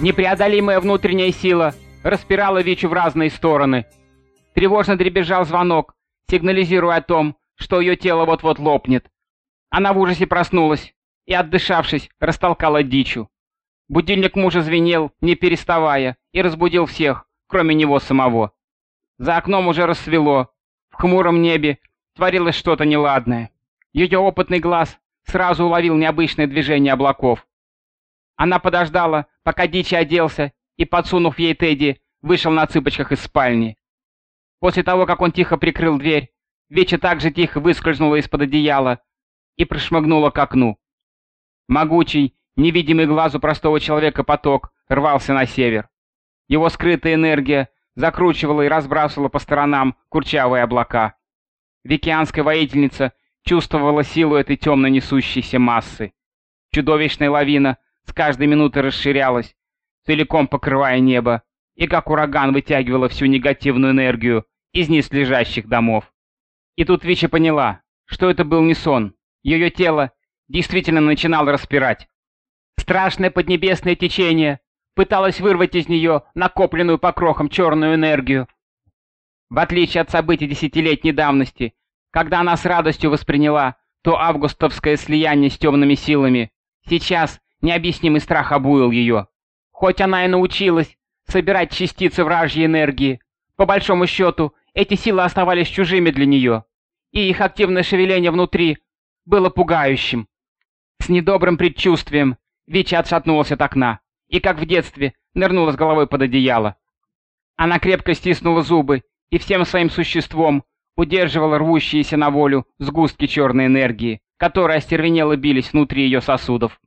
Непреодолимая внутренняя сила распирала Вичу в разные стороны. Тревожно дребезжал звонок, сигнализируя о том, что ее тело вот-вот лопнет. Она в ужасе проснулась и, отдышавшись, растолкала дичу. Будильник мужа звенел, не переставая, и разбудил всех, кроме него самого. За окном уже рассвело. В хмуром небе творилось что-то неладное. Ее опытный глаз сразу уловил необычное движение облаков. Она подождала, пока Дичи оделся, и, подсунув ей Тедди, вышел на цыпочках из спальни. После того, как он тихо прикрыл дверь, Веча также тихо выскользнула из-под одеяла и прошмыгнула к окну. Могучий, невидимый глазу простого человека поток рвался на север. Его скрытая энергия закручивала и разбрасывала по сторонам курчавые облака. Викианская воительница чувствовала силу этой темно несущейся массы. Чудовищная лавина с каждой минутой расширялась, целиком покрывая небо, и как ураган вытягивала всю негативную энергию из низлежащих домов. И тут Вича поняла, что это был не сон. Ее тело действительно начинало распирать. Страшное поднебесное течение пыталось вырвать из нее накопленную по крохам черную энергию. В отличие от событий десятилетней давности, когда она с радостью восприняла то августовское слияние с темными силами, сейчас необъяснимый страх обуил ее. Хоть она и научилась собирать частицы вражьей энергии, по большому счету эти силы оставались чужими для нее, и их активное шевеление внутри было пугающим. С недобрым предчувствием Вича отшатнулась от окна и, как в детстве, нырнула с головой под одеяло. Она крепко стиснула зубы и всем своим существом удерживала рвущиеся на волю сгустки черной энергии, которые остервенело бились внутри ее сосудов.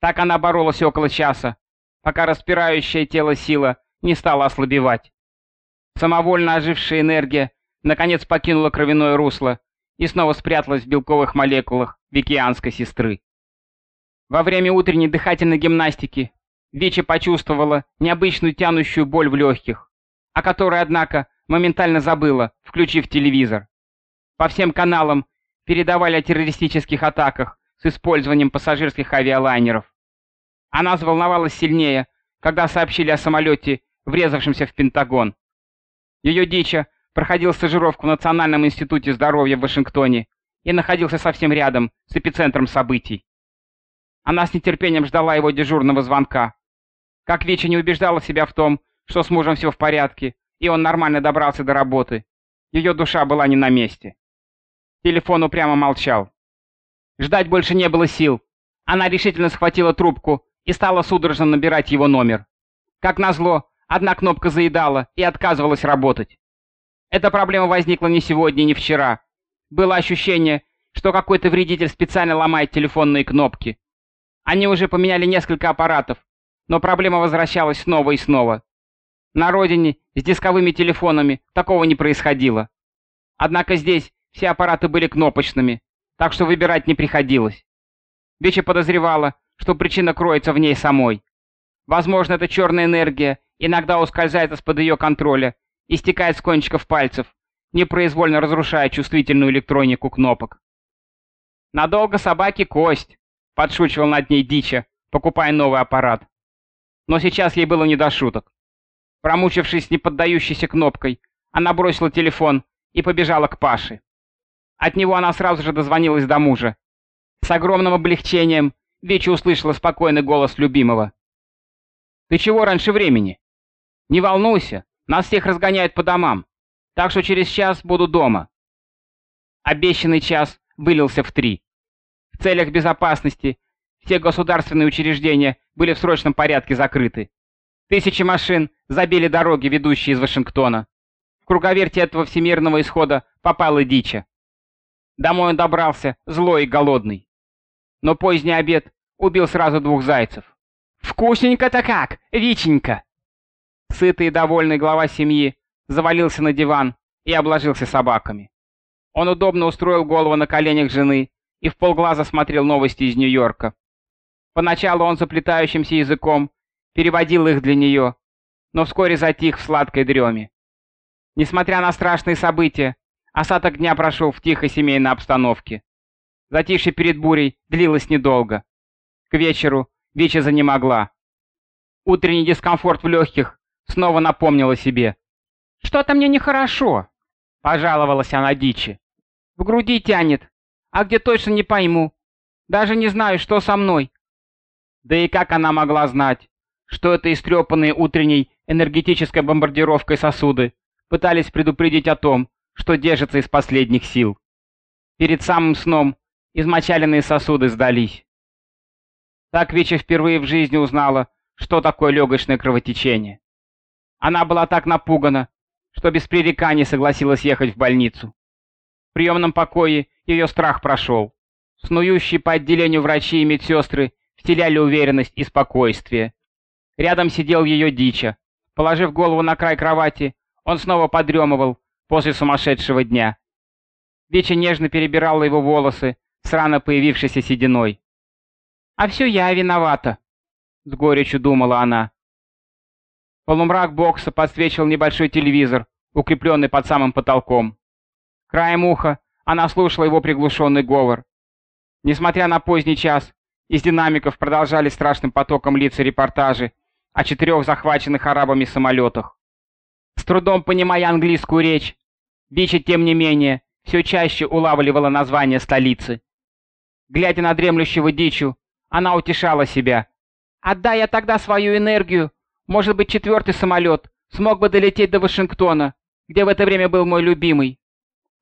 Так она боролась около часа, пока распирающее тело сила не стала ослабевать. Самовольно ожившая энергия наконец покинула кровяное русло и снова спряталась в белковых молекулах викианской сестры. Во время утренней дыхательной гимнастики Веча почувствовала необычную тянущую боль в легких, о которой, однако, моментально забыла, включив телевизор. По всем каналам передавали о террористических атаках с использованием пассажирских авиалайнеров. Она заволновалась сильнее, когда сообщили о самолете, врезавшемся в Пентагон. Ее дича проходил стажировку в Национальном институте здоровья в Вашингтоне и находился совсем рядом с эпицентром событий. Она с нетерпением ждала его дежурного звонка. Как Вича не убеждала себя в том, что с мужем все в порядке, и он нормально добрался до работы. Ее душа была не на месте. Телефон упрямо молчал. Ждать больше не было сил. Она решительно схватила трубку и стала судорожно набирать его номер. Как назло, одна кнопка заедала и отказывалась работать. Эта проблема возникла не сегодня, не вчера. Было ощущение, что какой-то вредитель специально ломает телефонные кнопки. Они уже поменяли несколько аппаратов, но проблема возвращалась снова и снова. На родине с дисковыми телефонами такого не происходило. Однако здесь все аппараты были кнопочными, так что выбирать не приходилось. Бича подозревала, что причина кроется в ней самой. Возможно, эта черная энергия иногда ускользает из-под ее контроля и стекает с кончиков пальцев, непроизвольно разрушая чувствительную электронику кнопок. «Надолго собаки кость», — подшучивал над ней Дича, покупая новый аппарат. Но сейчас ей было не до шуток. Промучившись неподдающейся кнопкой, она бросила телефон и побежала к Паше. От него она сразу же дозвонилась до мужа. С огромным облегчением Веча услышала спокойный голос любимого. «Ты чего раньше времени? Не волнуйся, нас всех разгоняют по домам, так что через час буду дома». Обещанный час вылился в три. В целях безопасности все государственные учреждения были в срочном порядке закрыты. Тысячи машин забили дороги, ведущие из Вашингтона. В круговерте этого всемирного исхода попала дича. Домой он добрался, злой и голодный. Но поздний обед убил сразу двух зайцев. «Вкусненько-то как, Виченька!» Сытый и довольный глава семьи завалился на диван и обложился собаками. Он удобно устроил голову на коленях жены и в полглаза смотрел новости из Нью-Йорка. Поначалу он заплетающимся языком переводил их для нее, но вскоре затих в сладкой дреме. Несмотря на страшные события, осадок дня прошел в тихой семейной обстановке. Затишье перед бурей длилось недолго. К вечеру Вича занемогла. Утренний дискомфорт в легких снова напомнил себе. «Что-то мне нехорошо», — пожаловалась она дичи. «В груди тянет, а где точно не пойму. Даже не знаю, что со мной». Да и как она могла знать, что это истрепанные утренней энергетической бомбардировкой сосуды пытались предупредить о том, что держится из последних сил. Перед самым сном измочаленные сосуды сдались. Так Вича впервые в жизни узнала, что такое легочное кровотечение. Она была так напугана, что без пререканий согласилась ехать в больницу. В приемном покое ее страх прошел. Снующие по отделению врачи и медсестры вселяли уверенность и спокойствие. Рядом сидел ее дича. Положив голову на край кровати, он снова подремывал после сумасшедшего дня. Дича нежно перебирала его волосы с рано появившейся сединой. «А все я виновата», — с горечью думала она. Полумрак бокса подсвечивал небольшой телевизор, укрепленный под самым потолком. Краем уха она слушала его приглушенный говор. Несмотря на поздний час, из динамиков продолжали страшным потоком лица репортажи о четырех захваченных арабами самолетах. С трудом понимая английскую речь, Бича, тем не менее, все чаще улавливала название столицы. Глядя на дремлющего дичу, она утешала себя. «Отдай я тогда свою энергию, может быть, четвертый самолет смог бы долететь до Вашингтона, где в это время был мой любимый.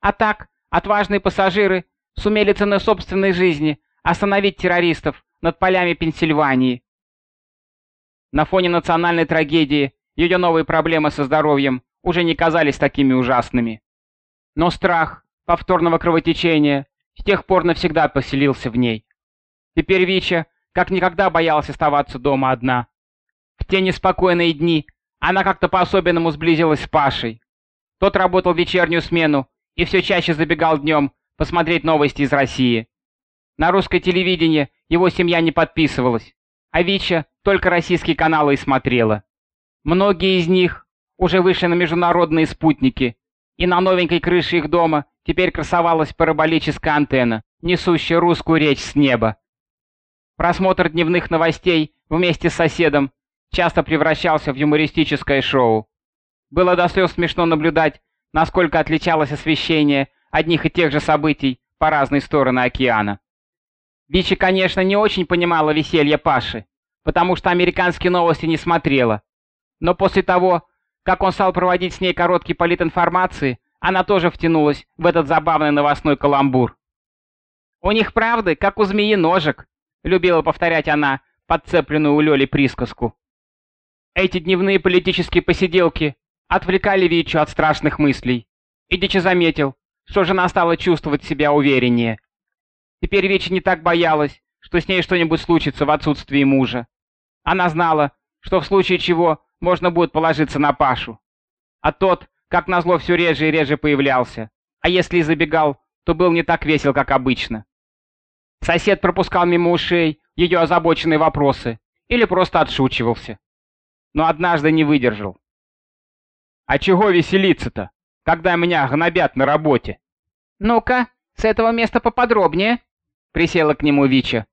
А так, отважные пассажиры сумели ценой собственной жизни остановить террористов над полями Пенсильвании. На фоне национальной трагедии ее новые проблемы со здоровьем уже не казались такими ужасными. Но страх повторного кровотечения с тех пор навсегда поселился в ней. Теперь Вича как никогда боялась оставаться дома одна. В те неспокойные дни она как-то по-особенному сблизилась с Пашей. Тот работал вечернюю смену и все чаще забегал днем посмотреть новости из России. На русское телевидение его семья не подписывалась, а Вича только российские каналы и смотрела. Многие из них уже вышли на международные спутники, и на новенькой крыше их дома теперь красовалась параболическая антенна, несущая русскую речь с неба. Просмотр дневных новостей вместе с соседом часто превращался в юмористическое шоу. Было до слез смешно наблюдать, насколько отличалось освещение одних и тех же событий по разные стороны океана. Бичи, конечно, не очень понимала веселье Паши, потому что американские новости не смотрела. Но после того, как он стал проводить с ней короткий политинформации, она тоже втянулась в этот забавный новостной каламбур. «У них правды, как у змеи ножек», — любила повторять она подцепленную у Лёли присказку. Эти дневные политические посиделки отвлекали Вичу от страшных мыслей, и Дичи заметил, что жена стала чувствовать себя увереннее. Теперь Веча не так боялась, что с ней что-нибудь случится в отсутствии мужа. Она знала, что в случае чего можно будет положиться на Пашу. А тот, как назло, все реже и реже появлялся. А если и забегал, то был не так весел, как обычно. Сосед пропускал мимо ушей ее озабоченные вопросы или просто отшучивался. Но однажды не выдержал. «А чего веселиться-то, когда меня гнобят на работе?» «Ну-ка, с этого места поподробнее», Присела к нему Вича.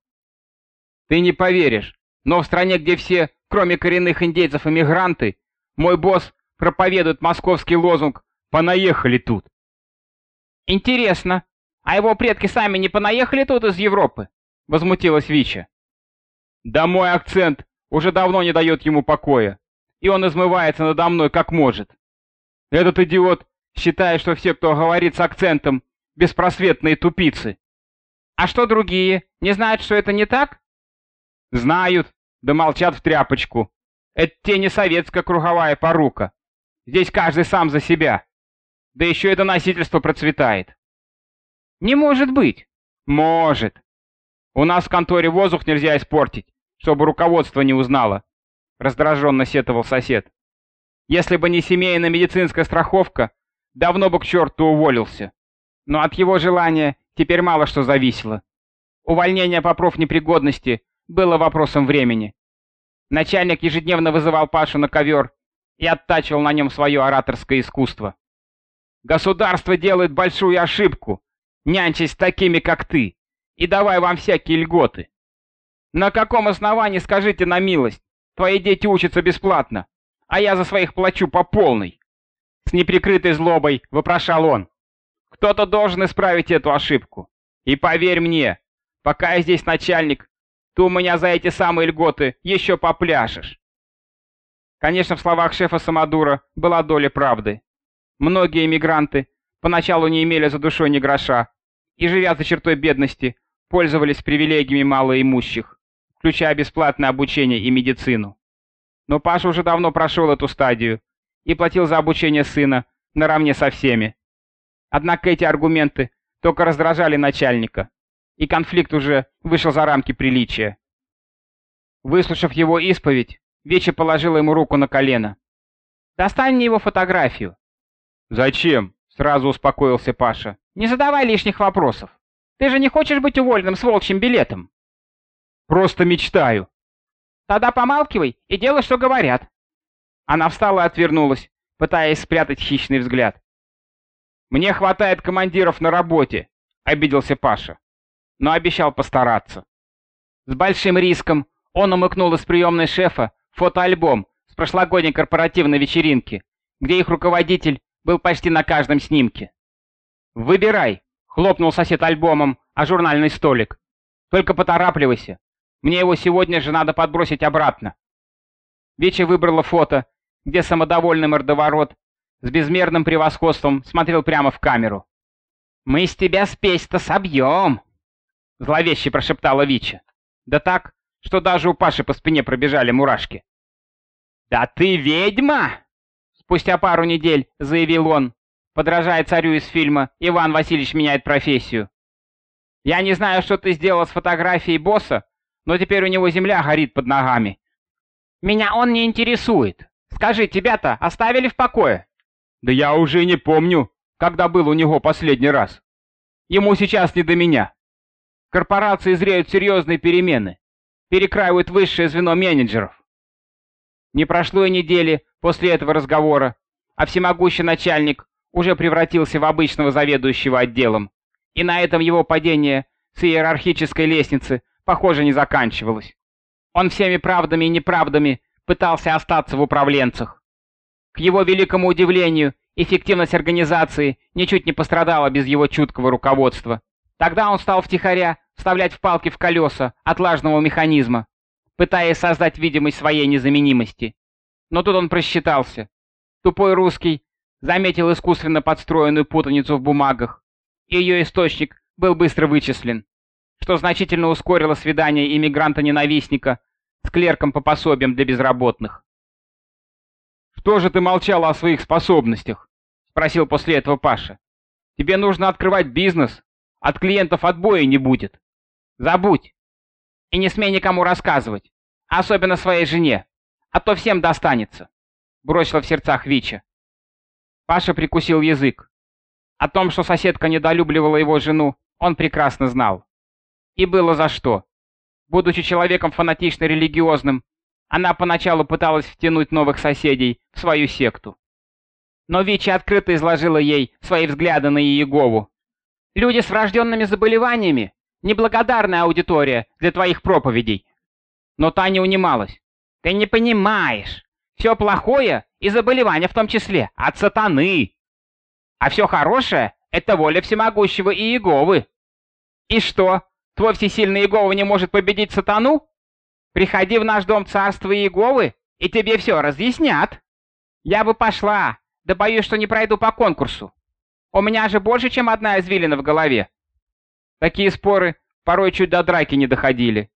«Ты не поверишь, но в стране, где все, кроме коренных индейцев, иммигранты, мой босс проповедует московский лозунг «Понаехали тут». «Интересно, а его предки сами не понаехали тут из Европы?» — возмутилась Вича. «Да мой акцент уже давно не дает ему покоя, и он измывается надо мной как может. Этот идиот считает, что все, кто говорит с акцентом, беспросветные тупицы. А что другие? Не знают, что это не так? Знают, да молчат в тряпочку. Это те не советская круговая порука. Здесь каждый сам за себя. Да еще это носительство процветает. Не может быть. Может. У нас в конторе воздух нельзя испортить, чтобы руководство не узнало. Раздраженно сетовал сосед. Если бы не семейная медицинская страховка, давно бы к черту уволился. Но от его желания теперь мало что зависело. Увольнение по профнепригодности было вопросом времени. Начальник ежедневно вызывал Пашу на ковер и оттачивал на нем свое ораторское искусство. «Государство делает большую ошибку, нянчась с такими, как ты, и давай вам всякие льготы. На каком основании, скажите на милость, Твои дети учатся бесплатно, а я за своих плачу по полной. С неприкрытой злобой вопрошал он. Кто-то должен исправить эту ошибку. И поверь мне, пока я здесь начальник, ты у меня за эти самые льготы еще попляшешь. Конечно, в словах шефа Самодура была доля правды. Многие эмигранты поначалу не имели за душой ни гроша, и, живя за чертой бедности, пользовались привилегиями малоимущих, включая бесплатное обучение и медицину. Но Паша уже давно прошел эту стадию и платил за обучение сына наравне со всеми. Однако эти аргументы только раздражали начальника, и конфликт уже вышел за рамки приличия. Выслушав его исповедь, Веча положила ему руку на колено. «Достань мне его фотографию». «Зачем?» — сразу успокоился Паша. «Не задавай лишних вопросов. Ты же не хочешь быть уволенным с волчьим билетом?» «Просто мечтаю». «Тогда помалкивай и делай, что говорят». Она встала и отвернулась, пытаясь спрятать хищный взгляд. «Мне хватает командиров на работе», — обиделся Паша, но обещал постараться. С большим риском он умыкнул из приемной шефа фотоальбом с прошлогодней корпоративной вечеринки, где их руководитель был почти на каждом снимке. «Выбирай!» — хлопнул сосед альбомом о журнальный столик. «Только поторапливайся. Мне его сегодня же надо подбросить обратно». Веча выбрала фото, где самодовольный мордоворот с безмерным превосходством смотрел прямо в камеру. «Мы с тебя спесь-то собьем!» — зловеще прошептала Вича. Да так, что даже у Паши по спине пробежали мурашки. «Да ты ведьма!» Спустя пару недель заявил он, подражая царю из фильма «Иван Васильевич меняет профессию». «Я не знаю, что ты сделал с фотографией босса, но теперь у него земля горит под ногами. Меня он не интересует. Скажи, тебя-то оставили в покое?» «Да я уже не помню, когда был у него последний раз. Ему сейчас не до меня. Корпорации зреют серьезные перемены перекраивают высшее звено менеджеров. Не прошло и недели после этого разговора, а всемогущий начальник уже превратился в обычного заведующего отделом, и на этом его падение с иерархической лестницы, похоже, не заканчивалось. Он всеми правдами и неправдами пытался остаться в управленцах. К его великому удивлению, эффективность организации ничуть не пострадала без его чуткого руководства. Тогда он стал втихаря вставлять в палки в колеса отлажного механизма, пытаясь создать видимость своей незаменимости. Но тут он просчитался. Тупой русский заметил искусственно подстроенную путаницу в бумагах, и ее источник был быстро вычислен, что значительно ускорило свидание иммигранта-ненавистника с клерком по пособиям для безработных. «Что же ты молчала о своих способностях?» — спросил после этого Паша. «Тебе нужно открывать бизнес, от клиентов отбоя не будет». Забудь. И не смей никому рассказывать, особенно своей жене, а то всем достанется», — бросила в сердцах Вича. Паша прикусил язык. О том, что соседка недолюбливала его жену, он прекрасно знал. И было за что. Будучи человеком фанатично религиозным, она поначалу пыталась втянуть новых соседей в свою секту. Но Вича открыто изложила ей свои взгляды на Иегову. «Люди с врожденными заболеваниями неблагодарная аудитория для твоих проповедей. Но та не унималась. Ты не понимаешь. Все плохое и заболевания в том числе от сатаны. А все хорошее — это воля всемогущего Иеговы. И что, твой всесильный Иегова не может победить сатану? Приходи в наш дом царства Иеговы, и тебе все разъяснят. Я бы пошла, да боюсь, что не пройду по конкурсу. У меня же больше, чем одна извилина в голове. Такие споры порой чуть до драки не доходили.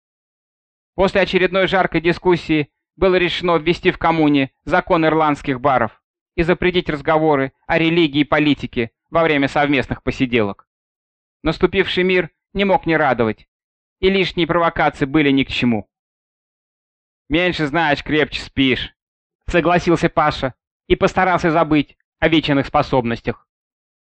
После очередной жаркой дискуссии было решено ввести в коммуне закон ирландских баров и запретить разговоры о религии и политике во время совместных посиделок. Наступивший мир не мог не радовать, и лишние провокации были ни к чему. «Меньше знаешь, крепче спишь», — согласился Паша и постарался забыть о вечных способностях.